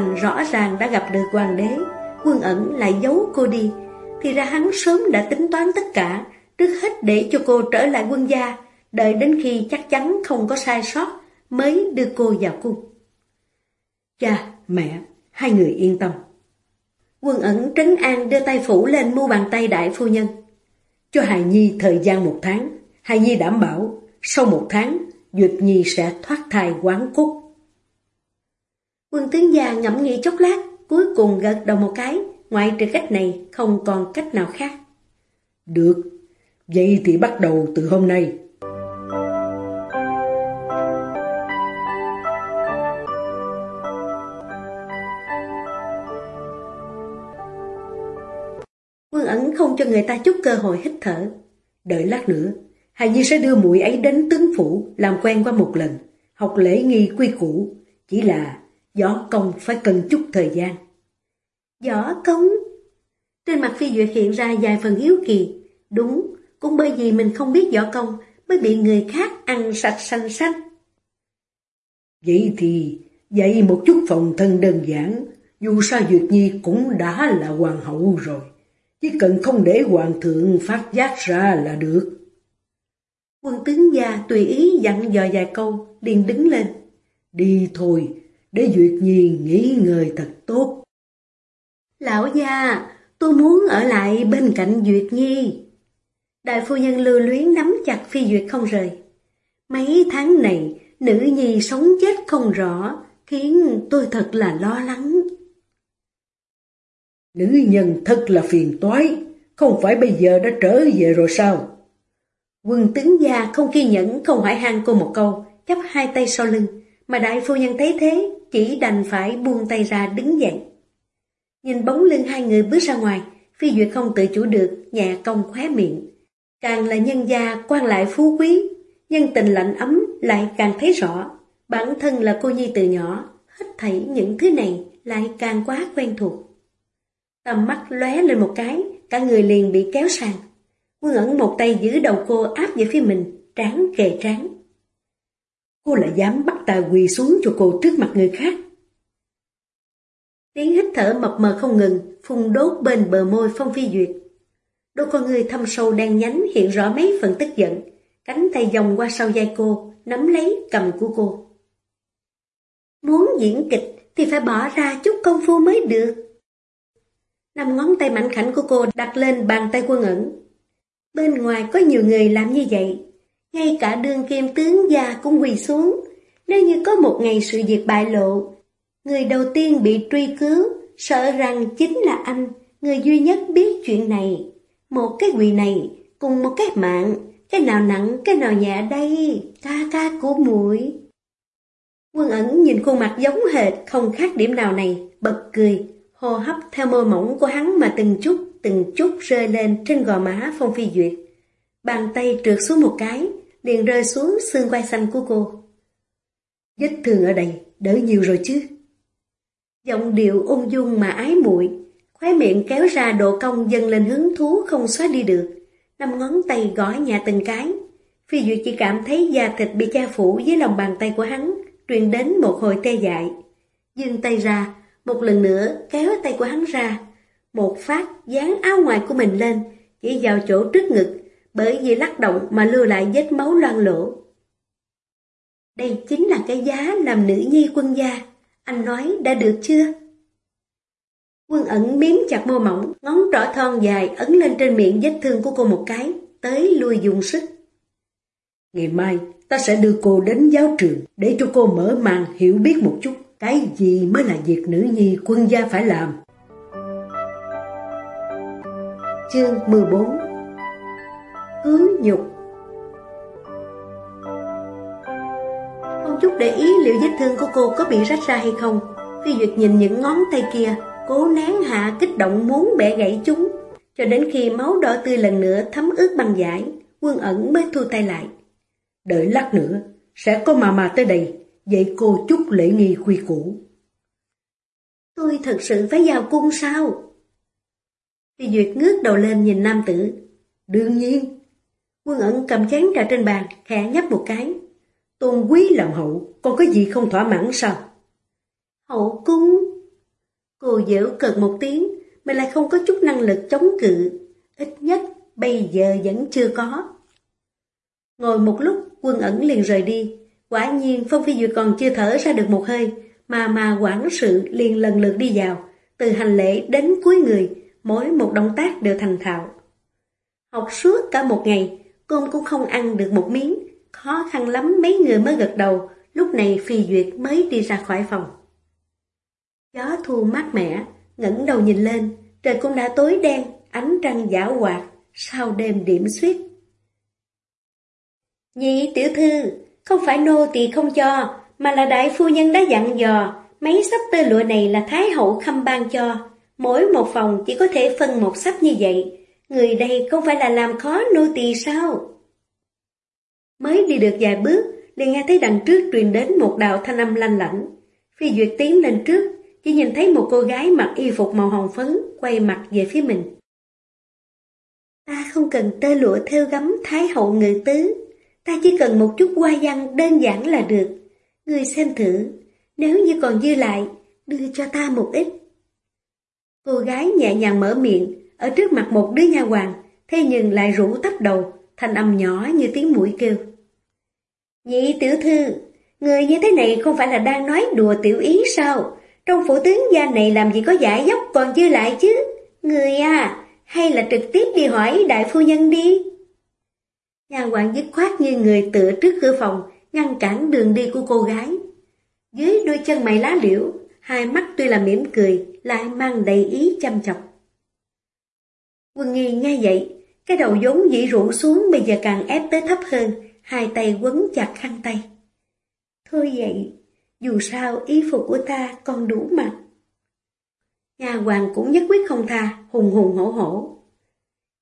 Thành rõ ràng đã gặp được hoàng đế Quân ẩn lại giấu cô đi. Thì ra hắn sớm đã tính toán tất cả Trước hết để cho cô trở lại quân gia Đợi đến khi chắc chắn không có sai sót Mới đưa cô vào cung. Cha, mẹ, hai người yên tâm. Quân ẩn trấn an đưa tay phủ lên mu bàn tay đại phu nhân. Cho Hài Nhi thời gian một tháng Hài Nhi đảm bảo Sau một tháng Duyệt Nhi sẽ thoát thai quán cốt. Quân tướng già ngẫm nghĩ chốc lát Cuối cùng gật đầu một cái Ngoại trừ cách này không còn cách nào khác Được Vậy thì bắt đầu từ hôm nay Quân ẩn không cho người ta chút cơ hội hít thở. Đợi lát nữa, Hà Nhi sẽ đưa muội ấy đến tướng phủ làm quen qua một lần, học lễ nghi quy củ. Chỉ là gió công phải cần chút thời gian. Gió công? Trên mặt phi duyệt hiện ra vài phần hiếu kỳ. Đúng, cũng bởi vì mình không biết võ công mới bị người khác ăn sạch xanh xanh. Vậy thì dạy một chút phòng thân đơn giản, dù sao Duyệt Nhi cũng đã là hoàng hậu rồi. Chỉ cần không để hoàng thượng phát giác ra là được. Quân tướng già tùy ý dặn dò vài câu, liền đứng lên. Đi thôi, để Duyệt Nhi nghỉ ngơi thật tốt. Lão gia, tôi muốn ở lại bên cạnh Duyệt Nhi. Đại phu nhân lưu luyến nắm chặt phi Duyệt không rời. Mấy tháng này, nữ nhi sống chết không rõ, khiến tôi thật là lo lắng. Nữ nhân thật là phiền toái, không phải bây giờ đã trở về rồi sao? Quân tướng già không kiên nhẫn không hỏi han cô một câu, chắp hai tay sau lưng, mà đại phu nhân thấy thế, chỉ đành phải buông tay ra đứng dậy. Nhìn bóng lưng hai người bước ra ngoài, Phi Duyệt không tự chủ được, nhẹ cong khóe miệng. Càng là nhân gia quan lại phú quý, nhân tình lạnh ấm lại càng thấy rõ. Bản thân là cô nhi từ nhỏ, hết thảy những thứ này lại càng quá quen thuộc. Tầm mắt lóe lên một cái, cả người liền bị kéo sang. Quân ẩn một tay giữ đầu cô áp về phía mình, trán kề trán. Cô lại dám bắt ta quỳ xuống cho cô trước mặt người khác. Tiếng hít thở mập mờ không ngừng, phun đốt bên bờ môi Phong Phi Duyệt. Đôi con người thâm sâu đen nhánh hiện rõ mấy phần tức giận, cánh tay vòng qua sau vai cô, nắm lấy cầm của cô. Muốn diễn kịch thì phải bỏ ra chút công phu mới được. Năm ngón tay mạnh khảnh của cô đặt lên bàn tay quân ẩn. Bên ngoài có nhiều người làm như vậy. Ngay cả đương kim tướng già cũng quỳ xuống. Nếu như có một ngày sự việc bại lộ, người đầu tiên bị truy cứu, sợ rằng chính là anh, người duy nhất biết chuyện này. Một cái quỳ này, cùng một cái mạng, cái nào nặng, cái nào nhẹ đây, ca ca của muội Quân ẩn nhìn khuôn mặt giống hệt, không khác điểm nào này, bật cười, hô hấp theo môi mỏng của hắn mà từng chút, từng chút rơi lên trên gò má Phong Phi Duyệt. Bàn tay trượt xuống một cái, liền rơi xuống xương quai xanh của cô. Vết thương ở đây, đỡ nhiều rồi chứ. Giọng điệu ung dung mà ái muội, khóe miệng kéo ra độ cong dần lên hứng thú không xóa đi được. Năm ngón tay gõ nhà từng cái. Phi Duyệt chỉ cảm thấy da thịt bị cha phủ dưới lòng bàn tay của hắn, truyền đến một hồi tê dại. Dương tay ra, một lần nữa kéo tay của hắn ra, một phát dán áo ngoài của mình lên, chỉ vào chỗ trước ngực, bởi vì lắc động mà lưu lại vết máu loang lỗ. Đây chính là cái giá làm nữ nhi quân gia, anh nói đã được chưa? Quân ẩn miếm chặt môi mỏng, ngón trỏ thon dài ấn lên trên miệng vết thương của cô một cái, tới lui dùng sức. Ngày mai, ta sẽ đưa cô đến giáo trường để cho cô mở màn hiểu biết một chút cái gì mới là việc nữ nhi quân gia phải làm. Chương 14 Cứu nhục Không chút để ý liệu vết thương của cô có bị rách ra hay không Phi Duyệt nhìn những ngón tay kia Cố nén hạ kích động muốn bẻ gãy chúng Cho đến khi máu đỏ tươi lần nữa thấm ướt băng giải Quân ẩn mới thu tay lại Đợi lát nữa Sẽ có mà mà tới đây dạy cô chút lễ nghi quy củ. Tôi thật sự phải vào cung sao? Phi Duyệt ngước đầu lên nhìn nam tử. Đương nhiên. Quân ẩn cầm chén trà trên bàn, khẽ nhấp một cái. Tôn quý làm hậu, còn có gì không thỏa mãn sao? Hậu cung. Cô dễu cợt một tiếng, mà lại không có chút năng lực chống cự. Ít nhất, bây giờ vẫn chưa có. Ngồi một lúc, quân ẩn liền rời đi. Quả nhiên, Phong Phi Duyệt còn chưa thở ra được một hơi, mà mà quản sự liền lần lượt đi vào, từ hành lễ đến cuối người, mỗi một động tác đều thành thạo. Học suốt cả một ngày, cơm cũng không ăn được một miếng, khó khăn lắm mấy người mới gật đầu, lúc này Phi Duyệt mới đi ra khỏi phòng. Gió thu mát mẻ, ngẩng đầu nhìn lên, trời cũng đã tối đen, ánh trăng giả hoạt, sau đêm điểm suyết. Nhị tiểu thư, không phải nô tỳ không cho, mà là đại phu nhân đã dặn dò, mấy sắp tơ lụa này là Thái hậu khâm ban cho, mỗi một phòng chỉ có thể phân một sắp như vậy, người đây không phải là làm khó nô tỳ sao? Mới đi được vài bước, liền nghe thấy đằng trước truyền đến một đạo thanh âm lanh lảnh. Phi Duyệt tiến lên trước, chỉ nhìn thấy một cô gái mặc y phục màu hồng phấn quay mặt về phía mình. Ta không cần tơ lụa theo gấm thái hậu ngự tứ, ta chỉ cần một chút hoa văn đơn giản là được. Ngươi xem thử, nếu như còn dư lại, đưa cho ta một ít. Cô gái nhẹ nhàng mở miệng, ở trước mặt một đứa nha hoàng, thế nhưng lại rủ tóc đầu, thành âm nhỏ như tiếng mũi kêu. Nhị tiểu thư, người như thế này không phải là đang nói đùa tiểu ý sao? Trong phủ tướng gia này làm gì có giải dốc còn dư lại chứ? Người à, hay là trực tiếp đi hỏi đại phu nhân đi? Nhà hoàng dứt khoát như người tựa trước cửa phòng, ngăn cản đường đi của cô gái. Dưới đôi chân mày lá liễu, hai mắt tuy là mỉm cười, lại mang đầy ý chăm chọc. Quân nghi nghe vậy, cái đầu vốn dĩ rũ xuống bây giờ càng ép tới thấp hơn, hai tay quấn chặt khăn tay. Thôi vậy, dù sao y phục của ta còn đủ mặc. Nhà hoàng cũng nhất quyết không tha, hùng hùng hổ hổ.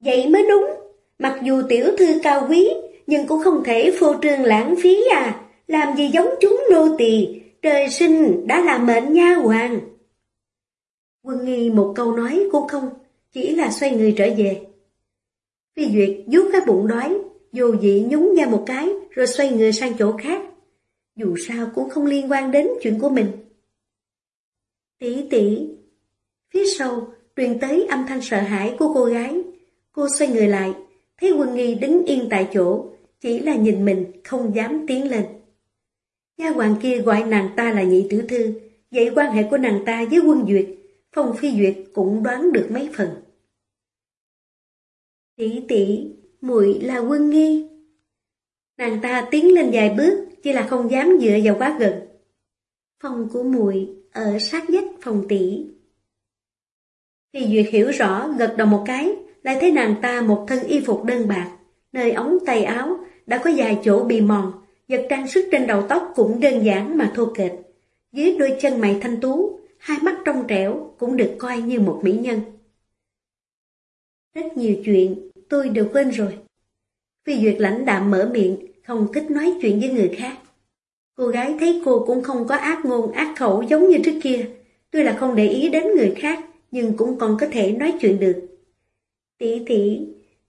Vậy mới đúng, mặc dù tiểu thư cao quý, nhưng cũng không thể phô trương lãng phí à, làm gì giống chúng nô tỳ, trời sinh đã là mệnh nha hoàng. Quân nghi một câu nói cũng không, chỉ là xoay người trở về. Phi Duyệt vuốt cái bụng đói, dù dị nhún ra một cái rồi xoay người sang chỗ khác. Dù sao cũng không liên quan đến chuyện của mình. Tỷ tỷ, phía sau truyền tới âm thanh sợ hãi của cô gái. Cô xoay người lại, thấy quân nghi đứng yên tại chỗ, chỉ là nhìn mình không dám tiến lên. Gia hoàng kia gọi nàng ta là nhị tử thư, vậy quan hệ của nàng ta với quân duyệt, Phong Phi Duyệt cũng đoán được mấy phần. Tỷ tỷ, muội là quân nghi. Nàng ta tiến lên vài bước, chỉ là không dám dựa vào quá gần. Phòng của muội ở sát vách phòng tỷ. Phi Duyệt hiểu rõ, gật đầu một cái, lại thấy nàng ta một thân y phục đơn bạc, nơi ống tay áo đã có vài chỗ bị mòn, vật trang sức trên đầu tóc cũng đơn giản mà thô kệch. Dưới đôi chân mày thanh tú, hai mắt trong trẻo cũng được coi như một mỹ nhân. Rất nhiều chuyện tôi đều quên rồi. Phi Duyệt lãnh đạm mở miệng, không thích nói chuyện với người khác. Cô gái thấy cô cũng không có ác ngôn ác khẩu giống như trước kia. Tuy là không để ý đến người khác, nhưng cũng còn có thể nói chuyện được. Tỷ tỷ,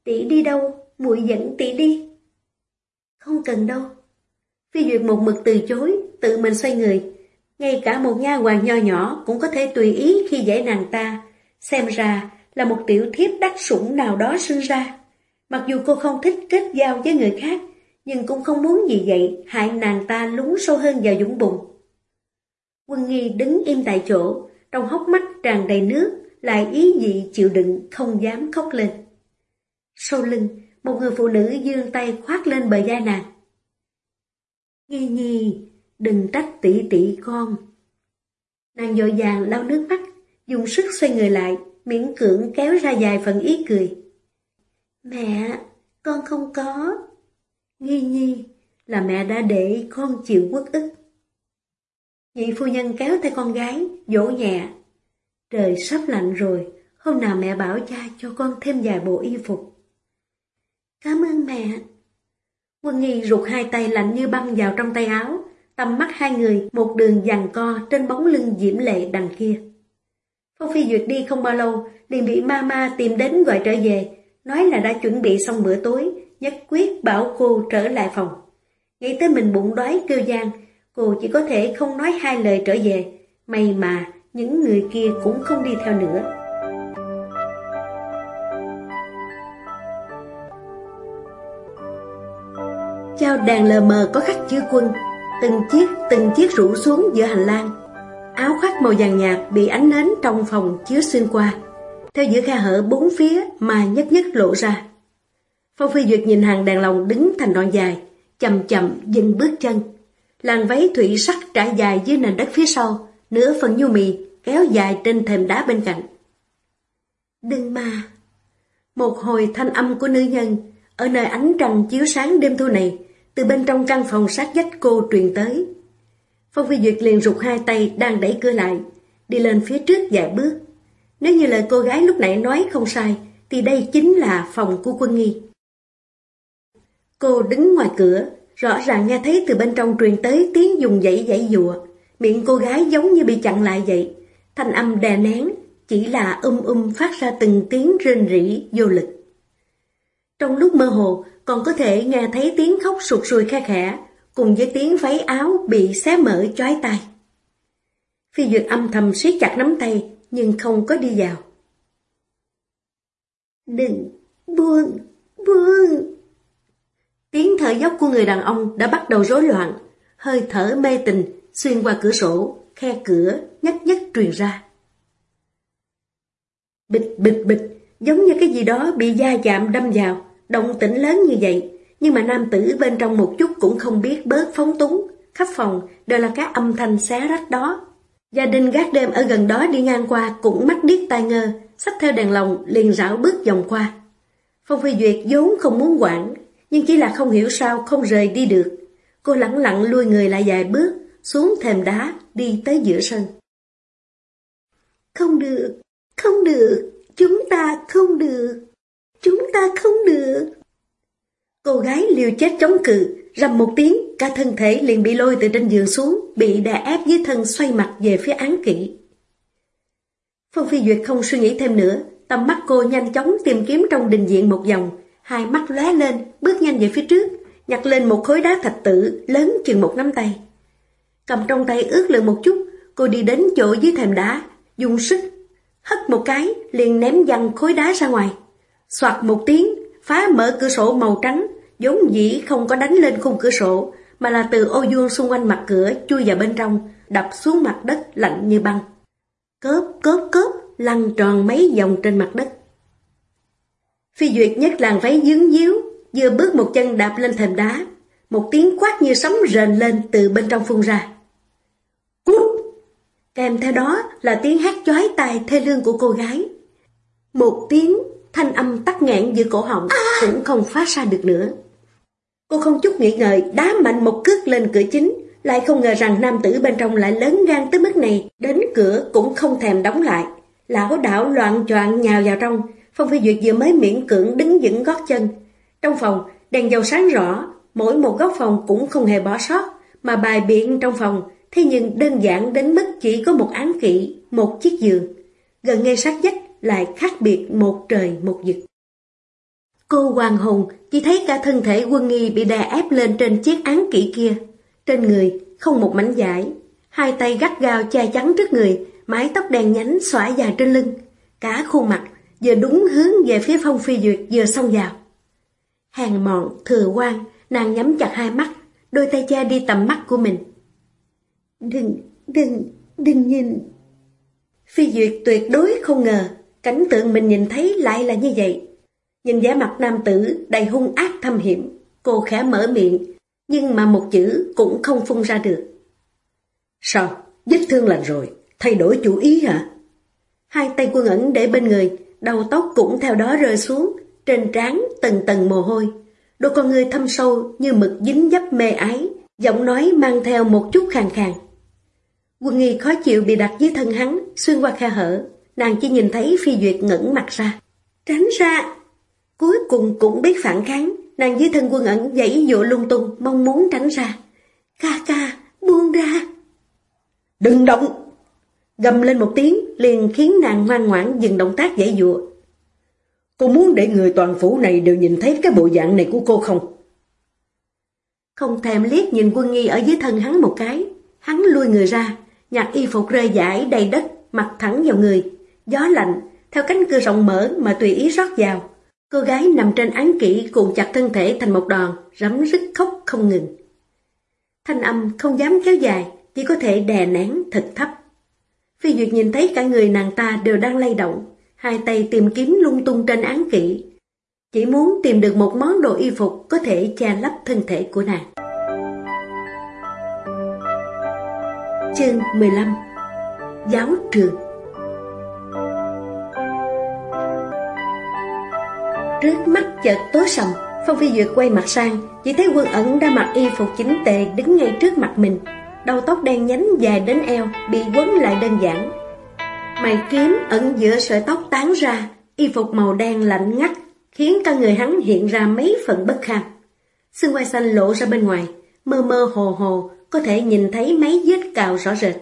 tỷ đi đâu? muội dẫn tỷ đi. Không cần đâu. Phi Duyệt một mực từ chối, tự mình xoay người. Ngay cả một nha hoàng nho nhỏ cũng có thể tùy ý khi dễ nàng ta. Xem ra là một tiểu thiếp đắc sủng nào đó sinh ra. Mặc dù cô không thích kết giao với người khác, nhưng cũng không muốn gì vậy hại nàng ta lún sâu hơn vào dũng bụng. Quân nghi đứng im tại chỗ, trong hốc mắt tràn đầy nước, lại ý dị chịu đựng không dám khóc lên. Sau lưng, một người phụ nữ dương tay khoát lên bờ vai nàng. Nghi nhi, đừng trách tỷ tỷ con. Nàng dội vàng lau nước mắt, dùng sức xoay người lại, miễn cưỡng kéo ra dài phần ý cười. Mẹ, con không có. Nghi nhi, là mẹ đã để con chịu quất ức. Nhị phu nhân kéo tay con gái, dỗ nhẹ. Trời sắp lạnh rồi, hôm nào mẹ bảo cha cho con thêm vài bộ y phục. Cảm ơn mẹ. Quân nghi rụt hai tay lạnh như băng vào trong tay áo, Tầm mắt hai người một đường giằng co trên bóng lưng diễm lệ đằng kia. Phong Phi Duyệt đi không bao lâu, liền bị Mama tìm đến gọi trở về, nói là đã chuẩn bị xong bữa tối, nhất quyết bảo cô trở lại phòng. Nghĩ tới mình bụng đói kêu gian, cô chỉ có thể không nói hai lời trở về, may mà những người kia cũng không đi theo nữa. Chào đàn lờ mờ có khắc chữ quân, từng chiếc từng chiếc rủ xuống giữa hành lang. Áo khoác màu vàng nhạt bị ánh nến trong phòng chiếu xuyên qua, theo giữa khe hở bốn phía mà nhất nhất lộ ra. Phong Phi Duyệt nhìn hàng đàn lòng đứng thành đoạn dài, chậm chậm dừng bước chân. Làn váy thủy sắc trải dài dưới nền đất phía sau, nửa phần nhu mì kéo dài trên thềm đá bên cạnh. Đừng mà! Một hồi thanh âm của nữ nhân ở nơi ánh trăng chiếu sáng đêm thu này từ bên trong căn phòng sát dách cô truyền tới. Phong Phi Duyệt liền rụt hai tay đang đẩy cửa lại, đi lên phía trước vài bước. Nếu như lời cô gái lúc nãy nói không sai, thì đây chính là phòng của quân nghi. Cô đứng ngoài cửa, rõ ràng nghe thấy từ bên trong truyền tới tiếng dùng dãy dãy dụa. Miệng cô gái giống như bị chặn lại vậy. Thanh âm đè nén, chỉ là um um phát ra từng tiếng rên rỉ vô lực. Trong lúc mơ hồ, còn có thể nghe thấy tiếng khóc sụt sùi khe khẽ, cùng với tiếng váy áo bị xé mở chói tai. Phi Duyệt âm thầm siết chặt nắm tay, nhưng không có đi vào. Đừng, buông, buông. Tiếng thở dốc của người đàn ông đã bắt đầu rối loạn, hơi thở mê tình xuyên qua cửa sổ, khe cửa nhất nhất truyền ra. Bịch bịch bịch, giống như cái gì đó bị da chạm đâm vào, động tĩnh lớn như vậy, nhưng mà nam tử bên trong một chút cũng không biết bớt phóng túng, khắp phòng đều là các âm thanh xé rách đó. Gia đình gác đêm ở gần đó đi ngang qua cũng mắt điếc tai ngơ, sách theo đèn lồng liền rảo bước vòng qua. Phong Phi Duyệt vốn không muốn quản, nhưng chỉ là không hiểu sao không rời đi được. Cô lặng lặng lui người lại vài bước, xuống thềm đá, đi tới giữa sân. Không được, không được, chúng ta không được, chúng ta không được. Cô gái liều chết chống cự, rầm một tiếng, cả thân thể liền bị lôi từ trên giường xuống, bị đè ép dưới thân xoay mặt về phía án kỵ. Phong Phi Duyệt không suy nghĩ thêm nữa, tầm mắt cô nhanh chóng tìm kiếm trong đình diện một vòng, hai mắt lóe lên, bước nhanh về phía trước, nhặt lên một khối đá thạch tử lớn chừng một nắm tay. Cầm trong tay ướt lượng một chút, cô đi đến chỗ dưới thềm đá, dùng sức, hất một cái, liền ném văng khối đá ra ngoài. Soạt một tiếng, phá mở cửa sổ màu trắng, giống dĩ không có đánh lên khung cửa sổ, mà là từ ô vuông xung quanh mặt cửa chui vào bên trong, đập xuống mặt đất lạnh như băng. Cớp, cớp, cớp, lăn tròn mấy vòng trên mặt đất. Phi Duyệt nhất làn váy dướng díu, vừa bước một chân đạp lên thềm đá, một tiếng quát như sóng rền lên từ bên trong phun ra. Cút! Kèm theo đó là tiếng hát chói tai thê lương của cô gái. Một tiếng thanh âm tắt nghẹn giữa cổ họng cũng không phát ra được nữa. Cô không chút nghĩ ngợi đá mạnh một cước lên cửa chính, lại không ngờ rằng nam tử bên trong lại lớn gan tới mức này, đến cửa cũng không thèm đóng lại. Lão đảo loạn choạng nhào vào trong, Phong Phi Duyệt vừa mới miễn cưỡng đứng vững gót chân. Trong phòng, đèn dầu sáng rõ, mỗi một góc phòng cũng không hề bỏ sót, mà bài biện trong phòng, thế nhưng đơn giản đến mức chỉ có một án kỵ, một chiếc giường. Gần ngay sát dách, lại khác biệt một trời một vực. Cô hoàng Hùng chỉ thấy cả thân thể quân nghi bị đè ép lên trên chiếc án kỵ kia. Trên người không một mảnh giải, hai tay gắt gao che chắn trước người, mái tóc đen nhánh xõa dài trên lưng. Cả khuôn mặt vừa đúng hướng về phía phong phi duyệt vừa xông vào. Hàng mọn, thừa quan, nàng nhắm chặt hai mắt, đôi tay che đi tầm mắt của mình. Đừng, đừng, đừng nhìn. Phi duyệt tuyệt đối không ngờ, cảnh tượng mình nhìn thấy lại là như vậy. Nhìn vẻ mặt nam tử đầy hung ác thâm hiểm, cô khẽ mở miệng, nhưng mà một chữ cũng không phun ra được. Sao? Vết thương lành rồi, thay đổi chủ ý hả? Hai tay quân ẩn để bên người, đầu tóc cũng theo đó rơi xuống, trên trán tầng tầng mồ hôi. Đôi con người thâm sâu như mực dính dấp mê ái, giọng nói mang theo một chút khàn khàn. Quân nghi khó chịu bị đặt dưới thân hắn, xuyên qua khe hở, nàng chỉ nhìn thấy phi duyệt ngẩng mặt ra. Tránh ra! Cuối cùng cũng biết phản kháng, nàng dưới thân quân ẩn dãy dụa lung tung, mong muốn tránh ra. Ca ca, buông ra. Đừng động! Gầm lên một tiếng liền khiến nàng ngoan ngoãn dừng động tác dãy dụa. Cô muốn để người toàn phủ này đều nhìn thấy cái bộ dạng này của cô không? Không thèm liếc nhìn quân nghi ở dưới thân hắn một cái, hắn lui người ra, nhặt y phục rơi giải đầy đất, mặt thẳng vào người. Gió lạnh, theo cánh cửa rộng mở mà tùy ý rót vào. Cô gái nằm trên án kỹ cuộn chặt thân thể thành một đòn, rắm rứt khóc không ngừng. Thanh âm không dám kéo dài, chỉ có thể đè nén thật thấp. Phi Duyệt nhìn thấy cả người nàng ta đều đang lay động, hai tay tìm kiếm lung tung trên án kỹ. Chỉ muốn tìm được một món đồ y phục có thể che lấp thân thể của nàng. Chương 15 Giáo trường Trước mắt chợt tối sầm, Phong Phi Duyệt quay mặt sang, chỉ thấy quân ẩn đã mặc y phục chính tề đứng ngay trước mặt mình. Đầu tóc đen nhánh dài đến eo, bị quấn lại đơn giản. Mày kiếm ẩn giữa sợi tóc tán ra, y phục màu đen lạnh ngắt, khiến cả người hắn hiện ra mấy phần bất kham. Xương quai xanh lộ ra bên ngoài, mơ mơ hồ hồ, có thể nhìn thấy mấy vết cào rõ rệt.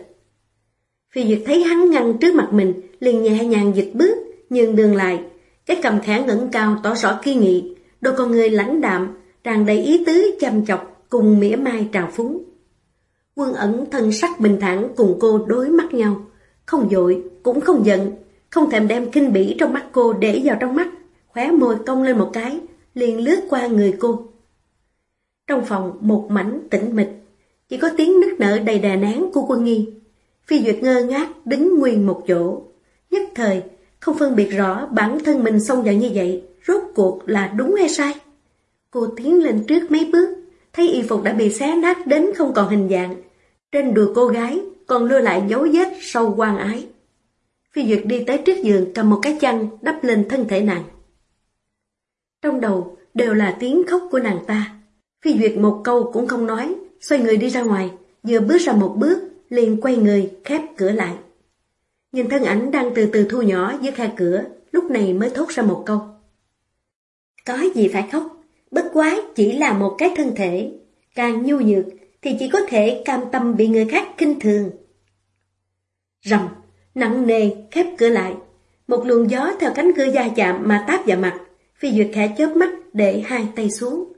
Phi Duyệt thấy hắn ngăn trước mặt mình, liền nhẹ nhàng dịch bước, nhường đường lại, cái cầm khẽ ngẩng cao tỏ rõ kiên nghị, đôi con người lãnh đạm, tràn đầy ý tứ chăm chọc cùng mỉa mai trào phúng. Quân ẩn thân sắc bình thản cùng cô đối mắt nhau, không dội cũng không giận, không thèm đem kinh bỉ trong mắt cô để vào trong mắt, khóe môi cong lên một cái, liền lướt qua người cô. Trong phòng một mảnh tĩnh mịch, chỉ có tiếng nức nở đầy đà nén của quân nghi. Phi Duyệt ngơ ngác đứng nguyên một chỗ, nhất thời không phân biệt rõ bản thân mình xông vào như vậy, rốt cuộc là đúng hay sai. Cô tiến lên trước mấy bước, thấy y phục đã bị xé nát đến không còn hình dạng. Trên đùi cô gái còn lưu lại dấu vết sâu quan ái. Phi Duyệt đi tới trước giường cầm một cái chăn đắp lên thân thể nàng. Trong đầu đều là tiếng khóc của nàng ta. Phi Duyệt một câu cũng không nói, xoay người đi ra ngoài, vừa bước ra một bước, liền quay người, khép cửa lại. Nhìn thân ảnh đang từ từ thu nhỏ dưới khe cửa, lúc này mới thốt ra một câu. Có gì phải khóc, bất quá chỉ là một cái thân thể, càng nhu nhược thì chỉ có thể cam tâm bị người khác kinh thường. Rầm, nặng nề, khép cửa lại. Một luồng gió theo cánh cửa da chạm mà táp vào mặt, phi duyệt khẽ chớp mắt để hai tay xuống.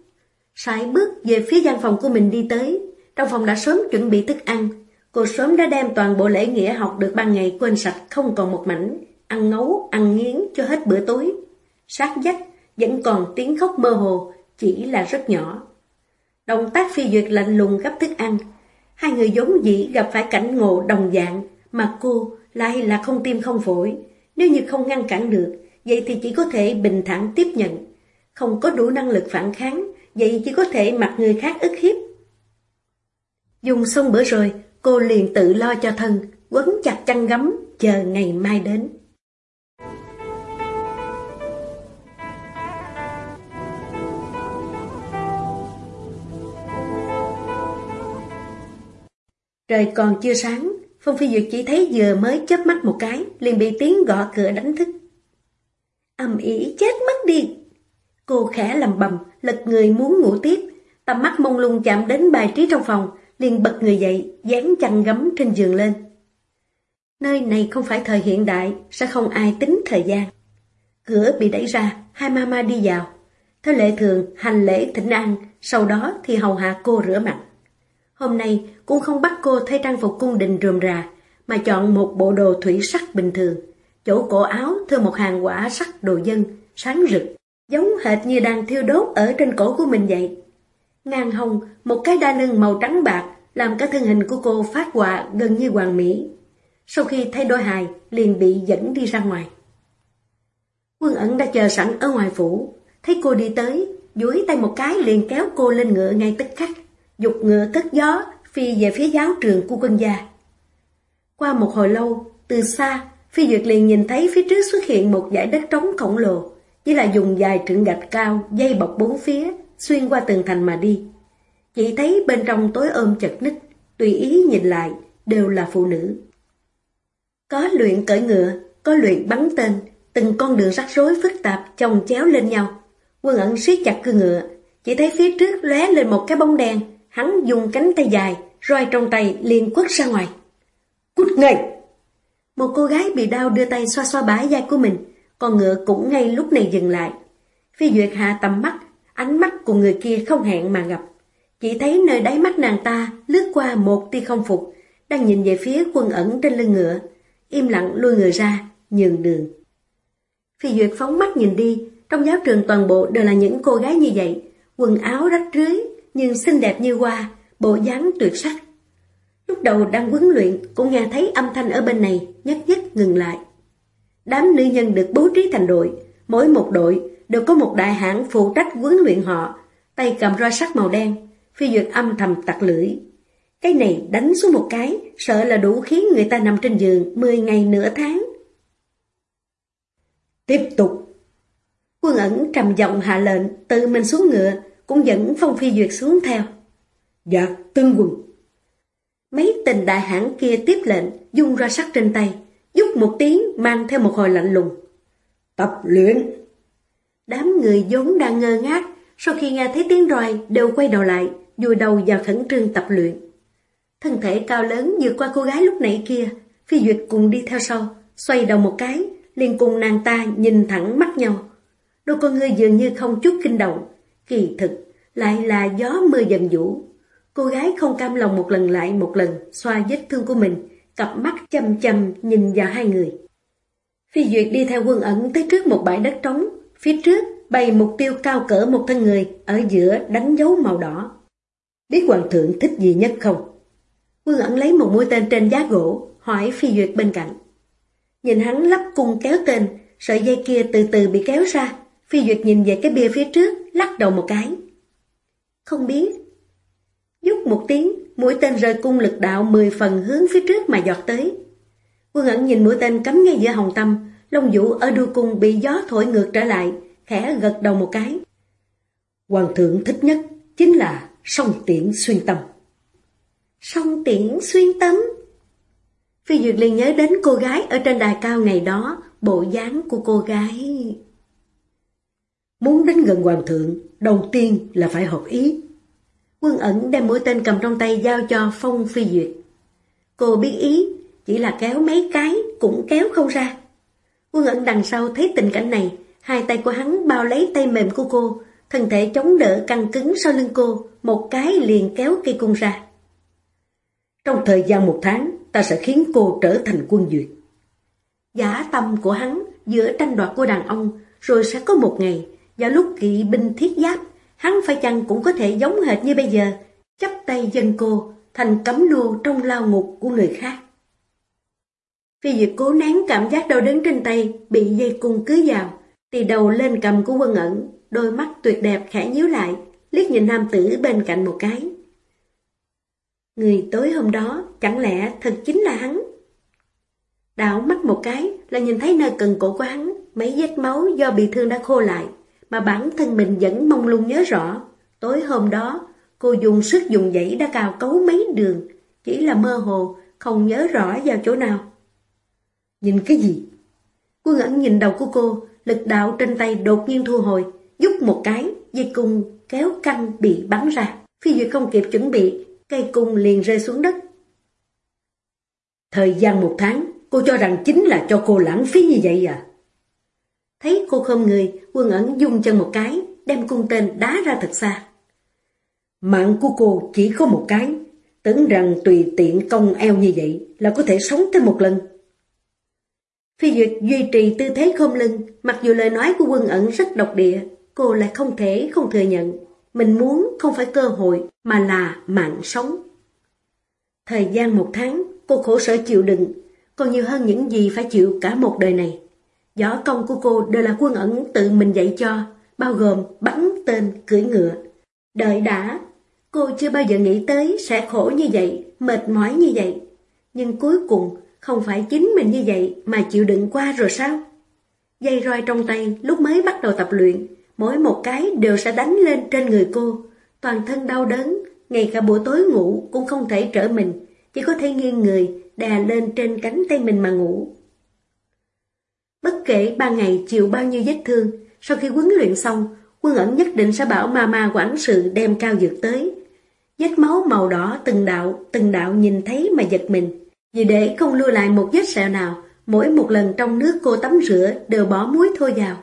Sải bước về phía gian phòng của mình đi tới, trong phòng đã sớm chuẩn bị thức ăn, Cô sớm đã đem toàn bộ lễ nghĩa học được ban ngày quên sạch không còn một mảnh, ăn ngấu, ăn nghiến cho hết bữa tối. Sát dách, vẫn còn tiếng khóc mơ hồ, chỉ là rất nhỏ. Động tác phi duyệt lạnh lùng gấp thức ăn. Hai người giống dĩ gặp phải cảnh ngộ đồng dạng, mà cô lại là không tim không phổi. Nếu như không ngăn cản được, vậy thì chỉ có thể bình thản tiếp nhận. Không có đủ năng lực phản kháng, vậy chỉ có thể mặc người khác ức hiếp. Dùng xong bữa rồi, cô liền tự lo cho thân, quấn chặt chăn gấm, chờ ngày mai đến. Trời còn chưa sáng, Phong Phi Duyệt chỉ thấy vừa mới chớp mắt một cái, liền bị tiếng gõ cửa đánh thức. Âm ỉ chết mất đi! Cô khẽ lầm bầm, lật người muốn ngủ tiếp, tầm mắt mông lung chạm đến bài trí trong phòng, liền bật người dậy, dán chăn gấm trên giường lên. Nơi này không phải thời hiện đại, sẽ không ai tính thời gian. Cửa bị đẩy ra, hai mama đi vào. Theo lệ thường, hành lễ thỉnh an, sau đó thì hầu hạ cô rửa mặt. Hôm nay cũng không bắt cô thay trang phục cung đình rườm rà, mà chọn một bộ đồ thủy sắc bình thường. Chỗ cổ áo thêu một hàng quả sắc đồ dân, sáng rực, giống hệt như đang thiêu đốt ở trên cổ của mình vậy. Ngang hông, một cái đa lưng màu trắng bạc làm cả thân hình của cô phát họa gần như hoàn mỹ. Sau khi thay đôi hài, liền bị dẫn đi ra ngoài. Quân ẩn đã chờ sẵn ở ngoài phủ, thấy cô đi tới, duỗi tay một cái liền kéo cô lên ngựa ngay tức khắc, dục ngựa cất gió, phi về phía giáo trường của quân gia. Qua một hồi lâu, từ xa, Phi Duyệt liền nhìn thấy phía trước xuất hiện một dải đất trống khổng lồ, chỉ là dùng dài trượng gạch cao, dây bọc bốn phía, xuyên qua tường thành mà đi. Chỉ thấy bên trong tối ôm chật ních, tùy ý nhìn lại, đều là phụ nữ. Có luyện cởi ngựa, có luyện bắn tên, từng con đường rắc rối phức tạp chồng chéo lên nhau. Quân ẩn siết chặt cư ngựa, chỉ thấy phía trước lóe lên một cái bóng đen, hắn dùng cánh tay dài, roi trong tay liền quất ra ngoài. Cút ngay! Một cô gái bị đau đưa tay xoa xoa bả vai của mình, con ngựa cũng ngay lúc này dừng lại. Phi Duyệt hạ tầm mắt, ánh mắt của người kia không hẹn mà gặp. Chỉ thấy nơi đáy mắt nàng ta lướt qua một tia không phục, đang nhìn về phía quân ẩn trên lưng ngựa, im lặng lui người ra, nhường đường. Phi Duyệt phóng mắt nhìn đi, trong giáo trường toàn bộ đều là những cô gái như vậy, quần áo rách rưới, nhưng xinh đẹp như hoa, bộ dáng tuyệt sắc. Lúc đầu đang huấn luyện, cũng nghe thấy âm thanh ở bên này, nhất nhất ngừng lại. Đám nữ nhân được bố trí thành đội, mỗi một đội đều có một đại hãng phụ trách huấn luyện họ, tay cầm roi sắt màu đen, phi duyệt âm thầm tặc lưỡi. Cái này đánh xuống một cái, sợ là đủ khiến người ta nằm trên giường 10 ngày nửa tháng. Tiếp tục. Quân ẩn trầm giọng hạ lệnh, tự mình xuống ngựa, cũng dẫn Phong Phi Duyệt xuống theo. Dạ, tương quân. Mấy tình đại hãng kia tiếp lệnh, dung ra sắt trên tay, giúp một tiếng mang theo một hồi lạnh lùng. Tập luyện. Đám người vốn đang ngơ ngác, sau khi nghe thấy tiếng roi đều quay đầu lại, vùi đầu vào khẩn trương tập luyện. Thân thể cao lớn vượt qua cô gái lúc nãy kia, Phi Duyệt cùng đi theo sau, xoay đầu một cái, liền cùng nàng ta nhìn thẳng mắt nhau. Đôi con ngươi dường như không chút kinh động, kỳ thực lại là gió mưa dần vũ. Cô gái không cam lòng một lần lại một lần xoa vết thương của mình, cặp mắt chăm chăm nhìn vào hai người. Phi Duyệt đi theo quân ẩn tới trước một bãi đất trống, phía trước bày mục tiêu cao cỡ một thân người, ở giữa đánh dấu màu đỏ. Biết hoàng thượng thích gì nhất không? Quân ẩn lấy một mũi tên trên giá gỗ, hỏi Phi Duyệt bên cạnh. Nhìn hắn lắp cung kéo tên, sợi dây kia từ từ bị kéo ra. Phi Duyệt nhìn về cái bia phía trước, lắc đầu một cái. Không biết. Dút một tiếng, mũi tên rơi cung lực đạo 10 phần hướng phía trước mà giọt tới. Quân ẩn nhìn mũi tên cắm ngay giữa hồng tâm, lông vũ ở đuôi cung bị gió thổi ngược trở lại, khẽ gật đầu một cái. Hoàng thượng thích nhất chính là song tiễn xuyên tâm. Song tiễn xuyên tâm? Phi Duyệt liền nhớ đến cô gái ở trên đài cao ngày đó, bộ dáng của cô gái. Muốn đến gần hoàng thượng, đầu tiên là phải hợp ý. Quân ẩn đem mũi tên cầm trong tay giao cho Phong Phi Duyệt. Cô biết ý, chỉ là kéo mấy cái cũng kéo không ra. Quân ẩn đằng sau thấy tình cảnh này, hai tay của hắn bao lấy tay mềm của cô, thân thể chống đỡ căng cứng sau lưng cô, một cái liền kéo cây cung ra. Trong thời gian một tháng, ta sẽ khiến cô trở thành quân duyệt. Giả tâm của hắn giữa tranh đoạt của đàn ông, rồi sẽ có một ngày, vào lúc kỵ binh thiết giáp, hắn phải chăng cũng có thể giống hệt như bây giờ, chấp tay dân cô, thành cấm lưu trong lao ngục của người khác. Phi Duyệt cố nén cảm giác đau đớn trên tay, bị dây cung cứ vào, thì đầu lên cầm của quân ẩn, đôi mắt tuyệt đẹp khẽ nhíu lại, liếc nhìn nam tử bên cạnh một cái. Người tối hôm đó chẳng lẽ thật chính là hắn? Đảo mắt một cái là nhìn thấy nơi cần cổ của hắn, mấy vết máu do bị thương đã khô lại, mà bản thân mình vẫn mong lung nhớ rõ. Tối hôm đó, cô dùng sức dùng dãy đã cào cấu mấy đường, chỉ là mơ hồ, không nhớ rõ vào chỗ nào. Nhìn cái gì? Quân ẩn nhìn đầu của cô, lực đạo trên tay đột nhiên thu hồi, giúp một cái, dây cung kéo căng bị bắn ra. Phi Duyệt không kịp chuẩn bị, cây cung liền rơi xuống đất. Thời gian một tháng, cô cho rằng chính là cho cô lãng phí như vậy à? Thấy cô không người, quân ẩn dung chân một cái, đem cung tên đá ra thật xa. Mạng của cô chỉ có một cái, tưởng rằng tùy tiện công eo như vậy là có thể sống thêm một lần. Phi Duyệt duy trì tư thế khom lưng, mặc dù lời nói của quân ẩn rất độc địa, cô lại không thể không thừa nhận. Mình muốn không phải cơ hội, mà là mạng sống. Thời gian một tháng, cô khổ sở chịu đựng, còn nhiều hơn những gì phải chịu cả một đời này. Võ công của cô đều là quân ẩn tự mình dạy cho, bao gồm bắn tên, cưỡi ngựa. Đợi đã, cô chưa bao giờ nghĩ tới sẽ khổ như vậy, mệt mỏi như vậy. Nhưng cuối cùng, không phải chính mình như vậy mà chịu đựng qua rồi sao? Dây roi trong tay lúc mới bắt đầu tập luyện, mỗi một cái đều sẽ đánh lên trên người cô. Toàn thân đau đớn, ngay cả buổi tối ngủ cũng không thể trở mình, chỉ có thể nghiêng người, đè lên trên cánh tay mình mà ngủ. Bất kể ba ngày chịu bao nhiêu vết thương, sau khi huấn luyện xong, quân ẩn nhất định sẽ bảo ma ma quản sự đem cao dược tới. Vết máu màu đỏ từng đạo, từng đạo nhìn thấy mà giật mình. Vì để không lưu lại một vết sẹo nào, mỗi một lần trong nước cô tắm rửa đều bỏ muối thôi vào.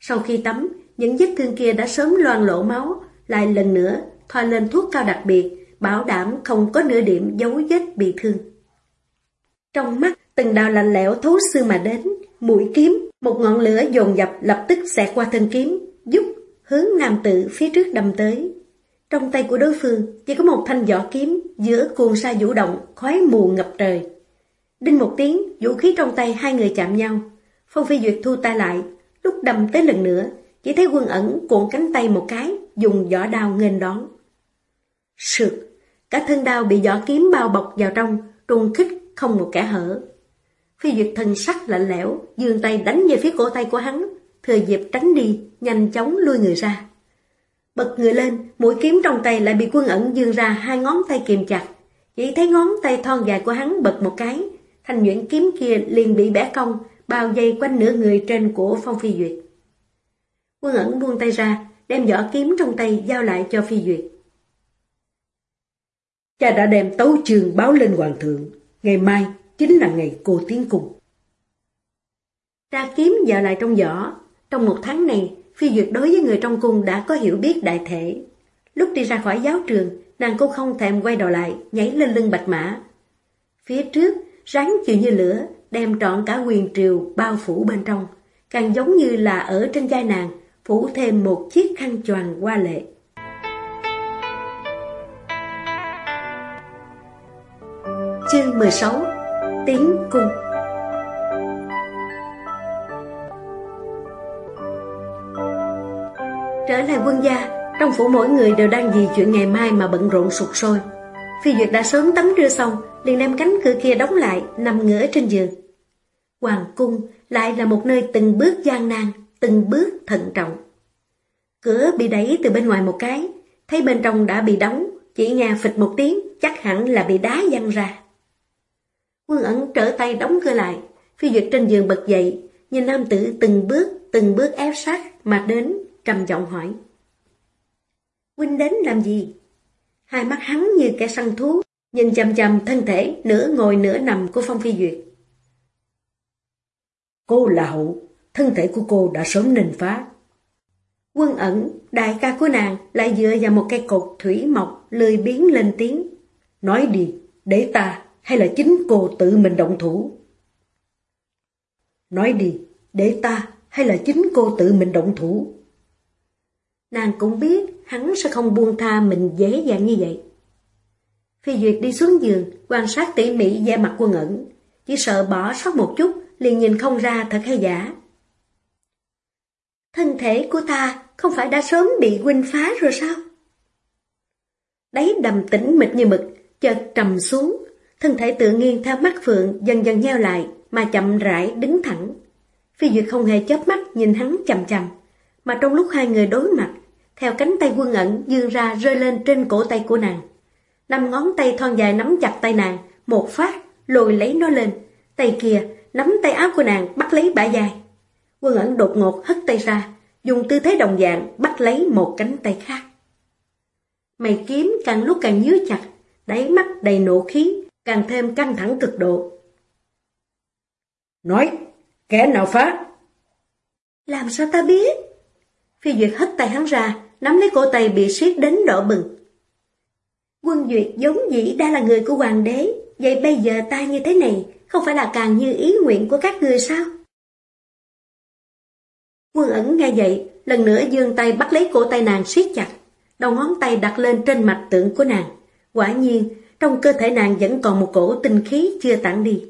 Sau khi tắm, những vết thương kia đã sớm loang lỗ máu, lại lần nữa thoa lên thuốc cao đặc biệt, bảo đảm không có nửa điểm dấu vết bị thương. Trong mắt, từng đào lạnh lẽo thấu xương mà đến, mũi kiếm, một ngọn lửa dồn dập lập tức xẹt qua thân kiếm, giúp hướng nam tự phía trước đâm tới. Trong tay của đối phương chỉ có một thanh vỏ kiếm giữa cuồng sa vũ động, khói mù ngập trời. Đinh một tiếng, vũ khí trong tay hai người chạm nhau. Phong Phi Duyệt thu tay lại, lúc đâm tới lần nữa, chỉ thấy quân ẩn cuộn cánh tay một cái, dùng vỏ đao nghênh đón. Sượt, cả thân đao bị vỏ kiếm bao bọc vào trong, trùng khích không một kẻ hở. Phi Duyệt thần sắc lạnh lẽo, dương tay đánh về phía cổ tay của hắn, thừa dịp tránh đi, nhanh chóng lui người ra. Bật người lên, mũi kiếm trong tay lại bị quân ẩn dương ra hai ngón tay kìm chặt. Chỉ thấy ngón tay thon dài của hắn bật một cái, thanh nhuyễn kiếm kia liền bị bẻ cong, bao dây quanh nửa người trên của Phong Phi Duyệt. Quân ẩn buông tay ra, đem vỏ kiếm trong tay giao lại cho Phi Duyệt. Cha đã đem tấu trường báo lên hoàng thượng, ngày mai chính là ngày cô tiến cung. Ra kiếm giờ lại trong vỏ, trong một tháng này, Phi Duyệt đối với người trong cung đã có hiểu biết đại thể. Lúc đi ra khỏi giáo trường, nàng cô không thèm quay đầu lại, nhảy lên lưng bạch mã. Phía trước, rắn chịu như lửa, đem trọn cả quyền triều bao phủ bên trong, càng giống như là ở trên vai nàng, phủ thêm một chiếc khăn choàng hoa lệ. Chương 16 Tiếng cung Trở lại quân gia, trong phủ mỗi người đều đang vì chuyện ngày mai mà bận rộn sụt sôi. Phi Duyệt đã sớm tắm rửa xong, liền đem cánh cửa kia đóng lại, nằm ngửa trên giường. Hoàng cung lại là một nơi từng bước gian nan, từng bước thận trọng. Cửa bị đẩy từ bên ngoài một cái, thấy bên trong đã bị đóng, chỉ nghe phịch một tiếng, chắc hẳn là bị đá văng ra. Quân ẩn trở tay đóng cửa lại, phi duyệt trên giường bật dậy, nhìn nam tử từng bước, từng bước ép sát mà đến, trầm giọng hỏi. Huynh đến làm gì? Hai mắt hắn như kẻ săn thú, nhìn chầm chầm thân thể nửa ngồi nửa nằm của Phong Phi Duyệt. Cô là hậu, thân thể của cô đã sớm nền phá. Quân ẩn, đại ca của nàng lại dựa vào một cây cột thủy mộc lười biến lên tiếng. Nói đi, để ta hay là chính cô tự mình động thủ? Nói đi, để ta hay là chính cô tự mình động thủ? Nàng cũng biết hắn sẽ không buông tha mình dễ dàng như vậy. Phi Duyệt đi xuống giường, quan sát tỉ mỉ da mặt quân ẩn, chỉ sợ bỏ sót một chút, liền nhìn không ra thật hay giả. Thân thể của ta không phải đã sớm bị huynh phá rồi sao? Đấy đầm tĩnh mịch như mực, chợt trầm xuống, thân thể tự nghiêng theo mắt phượng dần dần nheo lại mà chậm rãi đứng thẳng. Phi Duyệt không hề chớp mắt nhìn hắn chầm chầm, mà trong lúc hai người đối mặt, theo cánh tay quân ẩn dương ra rơi lên trên cổ tay của nàng. Năm ngón tay thon dài nắm chặt tay nàng, một phát, lùi lấy nó lên. Tay kia, nắm tay áo của nàng bắt lấy bả dài. Quân ẩn đột ngột hất tay ra, dùng tư thế đồng dạng bắt lấy một cánh tay khác. Mày kiếm càng lúc càng nhíu chặt, đáy mắt đầy nộ khí, càng thêm căng thẳng cực độ. Nói, kẻ nào phá? Làm sao ta biết? Phi Duyệt hất tay hắn ra, nắm lấy cổ tay bị siết đến đỏ bừng. Quân Duyệt giống dĩ đã là người của hoàng đế, vậy bây giờ ta như thế này, không phải là càng như ý nguyện của các người sao? Quân ẩn nghe vậy, lần nữa dương tay bắt lấy cổ tay nàng siết chặt, đầu ngón tay đặt lên trên mặt tượng của nàng. Quả nhiên, trong cơ thể nàng vẫn còn một cổ tinh khí chưa tản đi.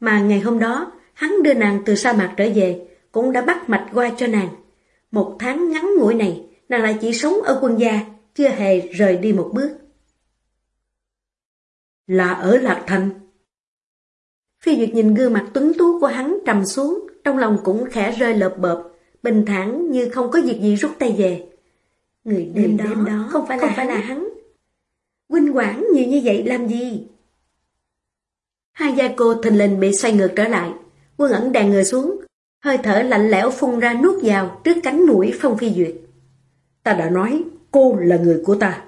Mà ngày hôm đó, hắn đưa nàng từ sa mạc trở về, cũng đã bắt mạch qua cho nàng. Một tháng ngắn ngủi này, nàng lại chỉ sống ở quân gia, chưa hề rời đi một bước. Là ở Lạc Thành. Phi Duyệt nhìn gương mặt tuấn tú của hắn trầm xuống, trong lòng cũng khẽ rơi lợp bợp, bình thản như không có việc gì rút tay về. Người đêm, đó, đêm đó không phải không là phải hắn. là hắn. Huynh quản nhiều như vậy làm gì? Hai gia cô thình lình bị xoay ngược trở lại. Quân ẩn đàn người xuống, hơi thở lạnh lẽo phun ra nuốt vào trước cánh mũi Phong Phi Duyệt. Ta đã nói, cô là người của ta.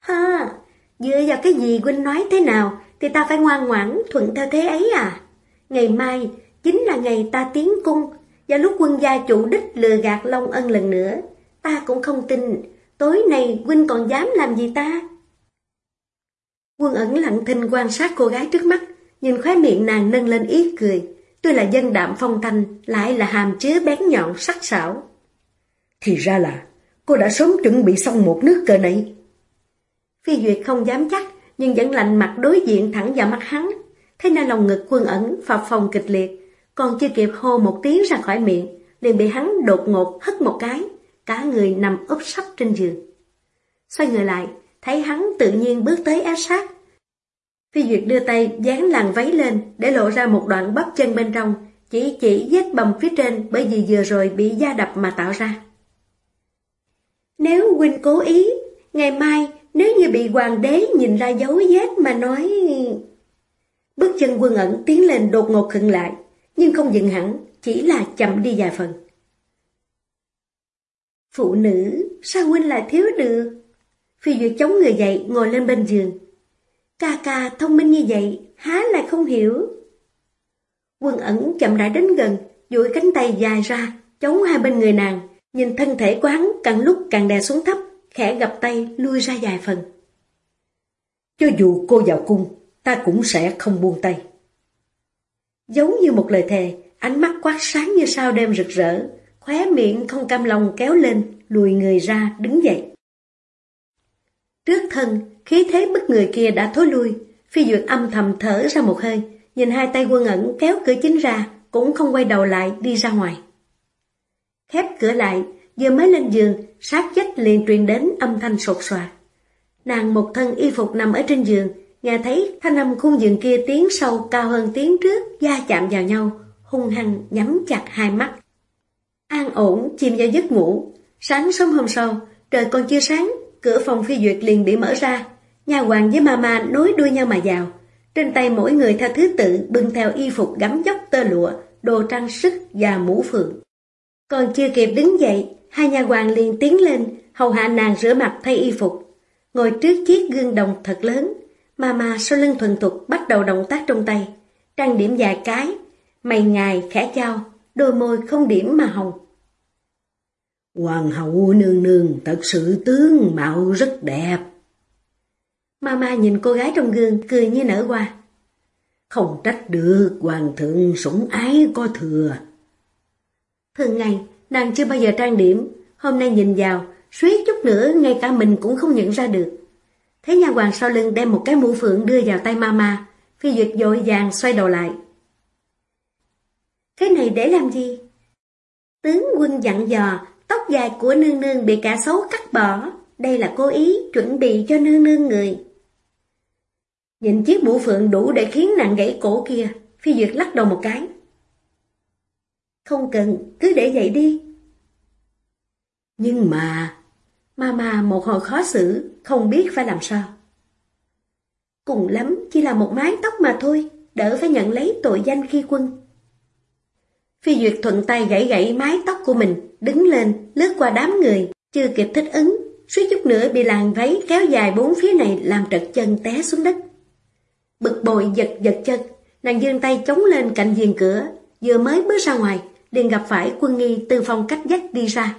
ha, dựa vào cái gì huynh nói thế nào thì ta phải ngoan ngoãn thuận theo thế ấy à? Ngày mai chính là ngày ta tiến cung, và lúc quân gia chủ đích lừa gạt Long Ân lần nữa, ta cũng không tin, tối nay huynh còn dám làm gì ta? Quân ẩn lặng thinh quan sát cô gái trước mắt, nhìn khóe miệng nàng nâng lên ý cười, tuy là dân đạm phong thanh, lại là hàm chứa bén nhọn sắc sảo. Thì ra là, cô đã sớm chuẩn bị xong một nước cờ này. Phi Duyệt không dám chắc, nhưng vẫn lạnh mặt đối diện thẳng vào mắt hắn. Thế nên lòng ngực quân ẩn phập phòng kịch liệt, còn chưa kịp hô một tiếng ra khỏi miệng, liền bị hắn đột ngột hất một cái, cả người nằm úp sấp trên giường. Xoay người lại, thấy hắn tự nhiên bước tới áp sát. Phi Duyệt đưa tay dán làn váy lên để lộ ra một đoạn bắp chân bên trong, chỉ chỉ vết bầm phía trên bởi vì vừa rồi bị da đập mà tạo ra. Nếu huynh cố ý, ngày mai nếu như bị hoàng đế nhìn ra dấu vết mà nói... Bước chân quân ẩn tiến lên đột ngột khựng lại, nhưng không dừng hẳn, chỉ là chậm đi vài phần. Phụ nữ, sao huynh lại thiếu được? Phi Duyệt chống người dậy, ngồi lên bên giường. Ca ca thông minh như vậy, há lại không hiểu. Quân ẩn chậm rãi đến gần, duỗi cánh tay dài ra, chống hai bên người nàng, nhìn thân thể của hắn càng lúc càng đè xuống thấp, khẽ gặp tay lui ra dài phần. Cho dù cô vào cung, ta cũng sẽ không buông tay. Giống như một lời thề, ánh mắt quát sáng như sao đêm rực rỡ, khóe miệng không cam lòng kéo lên, lùi người ra, đứng dậy. Trước thân, khí thế bức người kia đã thối lui, phi duyệt âm thầm thở ra một hơi, nhìn hai tay quân ẩn kéo cửa chính ra, cũng không quay đầu lại đi ra ngoài. Khép cửa lại, vừa mới lên giường, sát chết liền truyền đến âm thanh sột soạt. Nàng một thân y phục nằm ở trên giường, nghe thấy thanh âm khung giường kia tiếng sâu cao hơn tiếng trước, da chạm vào nhau, hung hăng nhắm chặt hai mắt. An ổn chìm vào giấc ngủ, sáng sớm hôm sau, trời còn chưa sáng, cửa phòng phi duyệt liền bị mở ra, nhà hoàng với mama nối đuôi nhau mà vào. Trên tay mỗi người theo thứ tự bưng theo y phục gắm dốc tơ lụa, đồ trang sức và mũ phượng. Còn chưa kịp đứng dậy, hai nhà hoàng liền tiến lên, hầu hạ nàng rửa mặt thay y phục. Ngồi trước chiếc gương đồng thật lớn, Mama sau lưng thuần thục bắt đầu động tác trong tay, trang điểm vài cái, mày ngài khẽ trao, đôi môi không điểm mà hồng. Hoàng hậu nương nương thật sự tướng mạo rất đẹp. Mama nhìn cô gái trong gương cười như nở hoa. Không trách được hoàng thượng sủng ái có thừa. Thường ngày, nàng chưa bao giờ trang điểm, hôm nay nhìn vào, suýt chút nữa ngay cả mình cũng không nhận ra được. Thấy nhà hoàng sau lưng đem một cái mũ phượng đưa vào tay mama, phi duyệt dội vàng xoay đầu lại. Cái này để làm gì? Tướng quân dặn dò, tóc dài của nương nương bị cả xấu cắt bỏ. Đây là cố ý chuẩn bị cho nương nương người. Nhìn chiếc mũ phượng đủ để khiến nàng gãy cổ kia, phi duyệt lắc đầu một cái. Không cần, cứ để vậy đi. Nhưng mà, Mama một hồi khó xử, không biết phải làm sao. Cùng lắm chỉ là một mái tóc mà thôi, đỡ phải nhận lấy tội danh khi quân. Phi Duyệt thuận tay gãy gãy mái tóc của mình, đứng lên, lướt qua đám người, chưa kịp thích ứng, suýt chút nữa bị làn váy kéo dài bốn phía này làm trật chân té xuống đất. Bực bội giật giật chân, nàng dương tay chống lên cạnh giường cửa, vừa mới bước ra ngoài, liền gặp phải quân nghi từ phòng cách dách đi ra.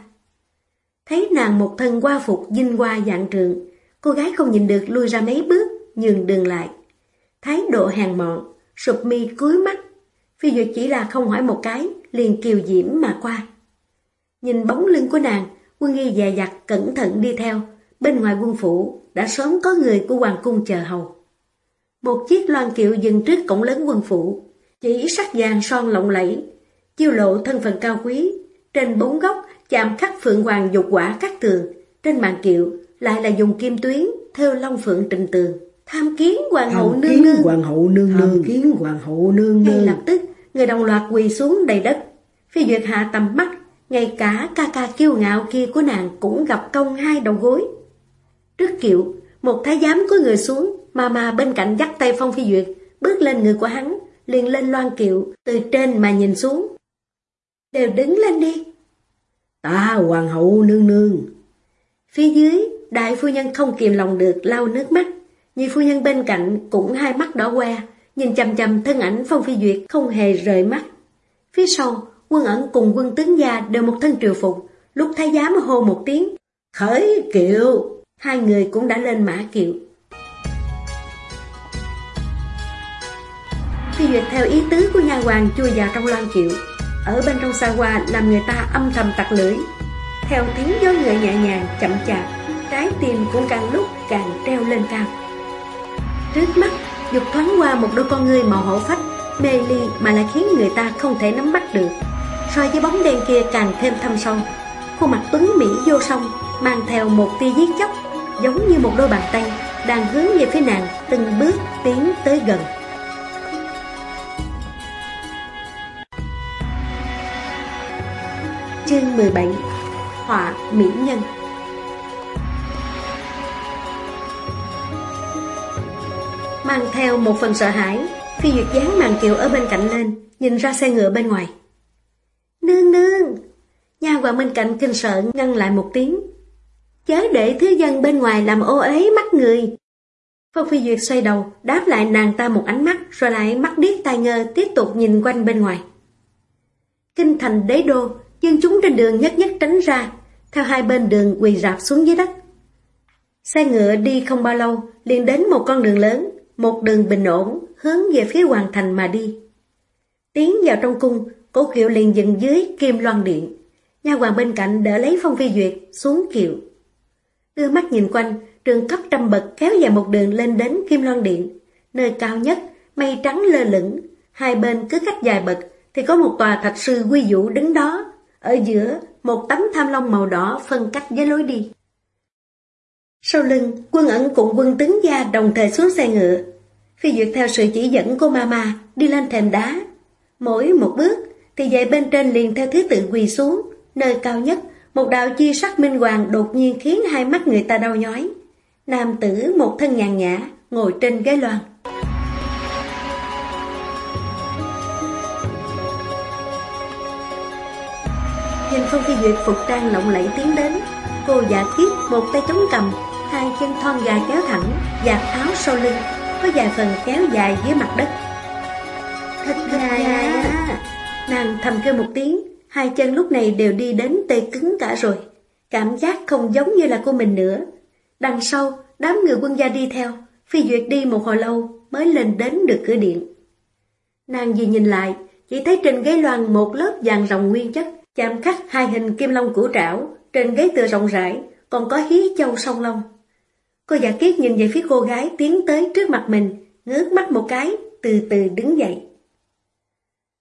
Thấy nàng một thân qua phục dinh qua dạng trường, cô gái không nhìn được lui ra mấy bước, nhường đường lại. Thái độ hàng mọn, sụp mi cúi mắt. Phi Duyệt chỉ là không hỏi một cái, liền kiều diễm mà qua. Nhìn bóng lưng của nàng, quân nghi dè dặt cẩn thận đi theo. Bên ngoài quân phủ đã sớm có người của hoàng cung chờ hầu. Một chiếc loan kiệu dừng trước cổng lớn quân phủ, chỉ sắc vàng son lộng lẫy, chiêu lộ thân phận cao quý. Trên bốn góc chạm khắc phượng hoàng dục quả các tường, trên màn kiệu lại là dùng kim tuyến theo long phượng trình tường. Tham kiến hoàng hậu nương nương. hoàng hậu nương nương. Tham kiến hoàng hậu nương nương. Ngay lập tức, người đồng loạt quỳ xuống đầy đất. Phi duyệt hạ tầm mắt, ngay cả ca ca kiêu ngạo kia của nàng cũng gặp công hai đầu gối. Trước kiệu, một thái giám có người xuống, mà mà bên cạnh dắt tay Phong Phi Duyệt, bước lên người của hắn, liền lên loan kiệu, từ trên mà nhìn xuống. Đều đứng lên đi. Ta hoàng hậu nương nương. Phía dưới, đại phu nhân không kìm lòng được lau nước mắt. Nhị phu nhân bên cạnh cũng hai mắt đỏ que, nhìn chầm chầm thân ảnh Phong Phi Duyệt không hề rời mắt. Phía sau, quân ẩn cùng quân tướng gia đều một thân triều phục, lúc thái giám hô một tiếng, khởi kiệu, hai người cũng đã lên mã kiệu. Phi Duyệt theo ý tứ của nhà hoàng chui vào trong loan kiệu, ở bên trong xa hoa làm người ta âm thầm tặc lưỡi. Theo tiếng gió ngựa nhẹ nhàng, chậm chạp, trái tim cũng càng lúc càng treo lên cao. Trước mắt, dục thoáng qua một đôi con ngươi màu hổ phách, mê ly mà lại khiến người ta không thể nắm bắt được. So với bóng đen kia càng thêm thâm sâu, khuôn mặt tuấn Mỹ vô song, mang theo một tia giết chóc, giống như một đôi bàn tay, đang hướng về phía nàng, từng bước tiến tới gần. Chương 17 Họa Mỹ Nhân. Mang theo một phần sợ hãi, Phi Duyệt dán màn kiệu ở bên cạnh lên, Nhìn ra xe ngựa bên ngoài. Nương nương! Nhà hoàng bên cạnh kinh sợ ngăn lại một tiếng. Chớ để thứ dân bên ngoài làm ô ế mắt người. Phong Phi Duyệt xoay đầu, Đáp lại nàng ta một ánh mắt, Rồi lại mắt điếc tai ngơ Tiếp tục nhìn quanh bên ngoài. Kinh thành đế đô dân chúng trên đường nhất nhất tránh ra, theo hai bên đường quỳ rạp xuống dưới đất. Xe ngựa đi không bao lâu, liền đến một con đường lớn, một đường bình ổn, hướng về phía hoàng thành mà đi. Tiến vào trong cung, cổ kiệu liền dừng dưới kim loan điện. Nha hoàng bên cạnh đỡ lấy phong phi duyệt xuống kiệu. Đưa mắt nhìn quanh, trường cấp trăm bậc kéo dài một đường lên đến kim loan điện. Nơi cao nhất, mây trắng lơ lửng, hai bên cứ cách dài bậc thì có một tòa thạch sư quy vũ đứng đó ở giữa, một tấm tham long màu đỏ phân cách với lối đi. Sau lưng, quân ẩn cùng quân tướng gia đồng thời xuống xe ngựa. Phi Duyệt theo sự chỉ dẫn của Mama đi lên thềm đá. Mỗi một bước, thì dậy bên trên liền theo thứ tự quỳ xuống. Nơi cao nhất, một đạo chi sắc minh hoàng đột nhiên khiến hai mắt người ta đau nhói. Nam tử một thân nhàn nhã, ngồi trên ghế loan. Phong Phi Duyệt phục trang lộng lẫy tiến đến Cô giả kiết một tay chống cầm Hai chân thon dài kéo thẳng Giặt áo sau lưng Có vài phần kéo dài dưới mặt đất. Thật dài à Nàng thầm kêu một tiếng Hai chân lúc này đều đi đến tê cứng cả rồi Cảm giác không giống như là của mình nữa. Đằng sau Đám người quân gia đi theo Phi Duyệt đi một hồi lâu Mới lên đến được cửa điện. Nàng vừa nhìn lại Chỉ thấy trên ghế loan một lớp vàng rồng nguyên chất chạm khắc hai hình kim long củ trảo, trên ghế tựa rộng rãi, còn có hí châu song long. Cô giả kiết nhìn về phía cô gái tiến tới trước mặt mình, ngước mắt một cái, từ từ đứng dậy.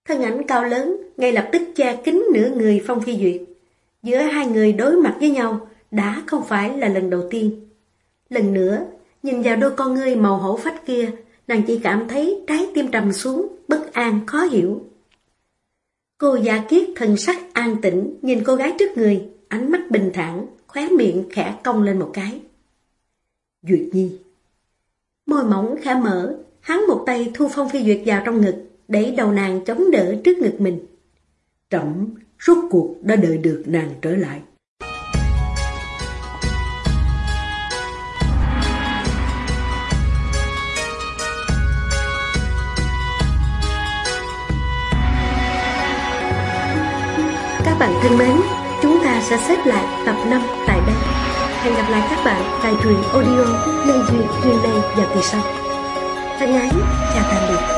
Thân ảnh cao lớn, ngay lập tức che kín nửa người Phong Phi Duyệt. Giữa hai người đối mặt với nhau đã không phải là lần đầu tiên. Lần nữa, nhìn vào đôi con ngươi màu hổ phách kia, nàng chỉ cảm thấy trái tim trầm xuống, bất an, khó hiểu. Cô Gia kiết thân sắc an tĩnh, nhìn cô gái trước người, ánh mắt bình thản, khóe miệng khẽ cong lên một cái. Duyệt Nhi Môi mỏng khẽ mở, hắn một tay thu phong phi duyệt vào trong ngực, để đầu nàng chống đỡ trước ngực mình. Trẫm rốt cuộc đã đợi được nàng trở lại. Các bạn thân mến, chúng ta sẽ xếp lại tập 5 tại đây. Hẹn gặp lại các bạn tại truyện audio Lê Duyên Duyên Lê và kỳ sau. Thân ái, chào tạm biệt.